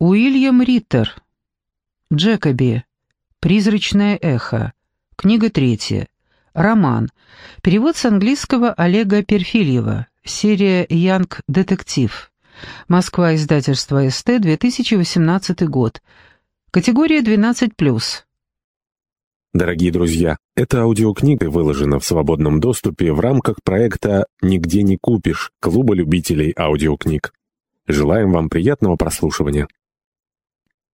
Уильям Риттер. Джекоби. Призрачное эхо. Книга третья. Роман. Перевод с английского Олега Перфильева. Серия «Янг Детектив». Москва, издательство СТ, 2018 год. Категория 12+. Дорогие друзья, эта аудиокнига выложена в свободном доступе в рамках проекта «Нигде не купишь» Клуба любителей аудиокниг. Желаем вам приятного прослушивания.